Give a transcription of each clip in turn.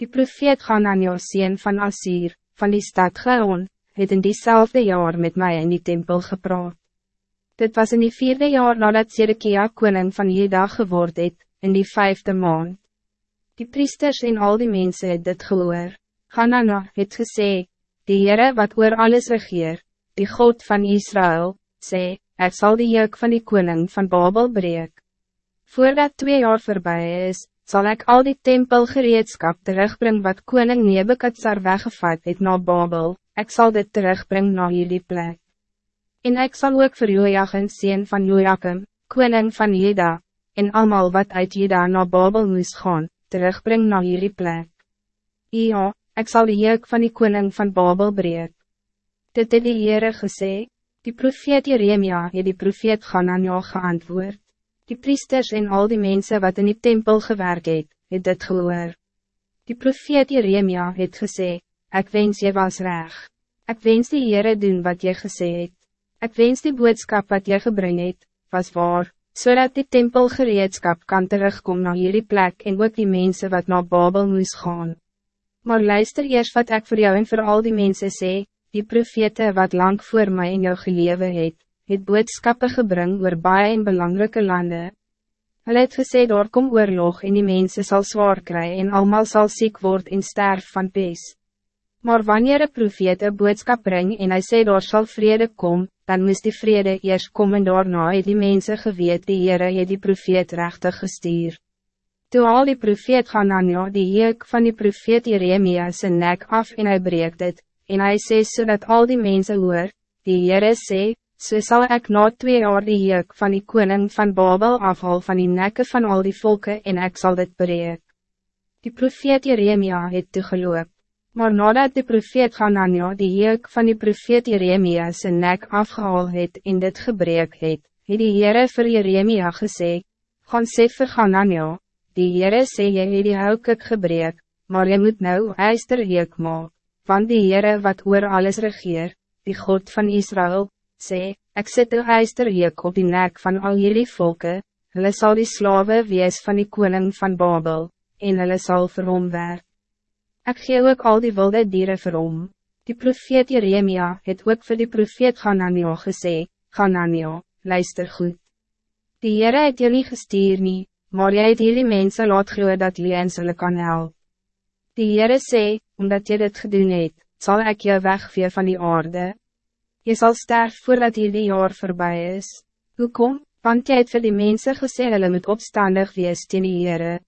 Die profeet Ganania sien van Assir, van die stad Geon, het in diezelfde jaar met mij in die tempel gepraat. Dit was in die vierde jaar nadat Zedekia koning van Jeda geword het, in die vijfde maand. Die priesters en al die mensen het dit gehoor. Ganana het gesê, die Heere wat oor alles regeer, die God van Israël, sê, ik zal die juk van die koning van Babel breek. Voordat twee jaar voorbij is, zal ik al die tempelgereedskap terugbrengen wat koning Nebekadzar weggevat het na Babel, ik zal dit terugbrengen naar jullie plek. En ik zal ook voor Joachim zien van Joachim, koning van Jeda, en allemaal wat uit Jeda naar Babel moest gaan, terugbrengen naar jullie plek. Ja, ik zal de juk van die koning van Babel breek. Dit het die Heere gesê, die profeet Jeremia het die profeet Ganania geantwoord. Die priesters en al die mensen wat in die tempel gewerkt het, het dit gehoor. Die profeet Jeremia het gesê, ik wens je was reg. Ik wens die Heere doen wat je gesê het. Ik wens die boodskap wat je gebring het, was waar, zodat die tempelgereedskap kan terugkomen naar jullie plek en ook die mensen wat naar Babel moest gaan. Maar luister eerst wat ik voor jou en voor al die mensen sê, die profete wat lang voor mij in jou gelewe het, het boodskappe gebring oor baie en belangrijke landen. Hulle het gesê daar kom oorlog en die mensen zal zwaar krijgen en allemaal zal ziek worden en sterf van pees. Maar wanneer een profeet een boodskap bring en hij sê daar zal vrede kom, dan moest die vrede eerst komen en daarna het die mensen geweet die Heere het die profeet rechtig gestuur. Toe al die profeet gaan aan jou die heek van die profeet Jeremia zijn nek af en hij breekt het, en hij sê so al die mensen hoor, die Heere sê, so sal ek na twee jaar die heek van die koning van Babel afhaal van die nekke van al die volken en ek zal dit bereik. Die profeet Jeremia het toegeloop, maar nadat die profeet Ganania die heek van die profeet Jeremia zijn nek afgehaal het en dit gebreek het, het die Heere vir Jeremia gesê, gaan sê vir Ganania, die Heere sê jy het die houkik gebreek, maar je moet nou eister heek maak, want die Heere wat oor alles regeer, die God van Israël, sê, ek sit een ijsterheek op die nek van al jullie volken, hulle sal die slawe wees van die koning van Babel, en hulle sal vir hom werk. Ek gee ook al die wilde dieren vir hom. Die profeet Jeremia het ook vir die profeet Ganania gesê, Ganania, luister goed. Die Heere het jullie gestuur nie, maar jy het jullie mensen laat glo dat jullie ens hulle kan help. Die Heere sê, omdat jy dit gedoen het, zal ik je wegvee van die aarde, Je zal sterven voordat hierdie jaar voorbij is. Hoekom? Want jy het vir die mense gesê hulle moet opstandig wees teen die Heere.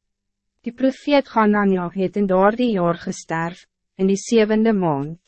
Die profeet jou het in daar die jaar gesterf, in die zevende maand.